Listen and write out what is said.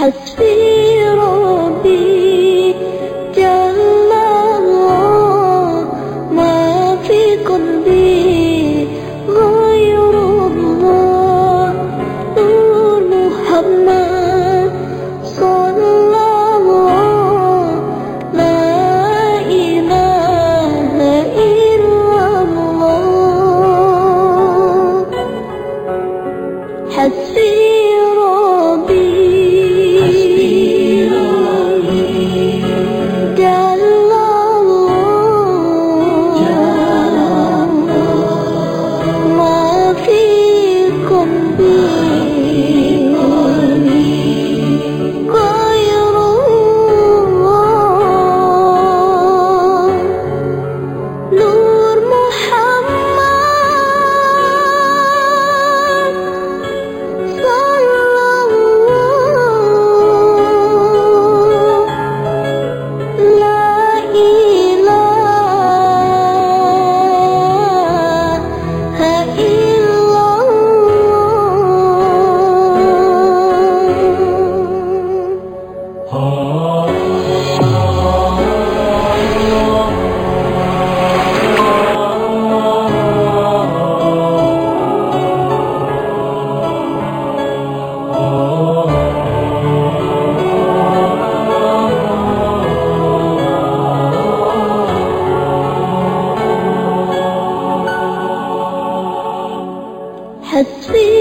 has filled Happy.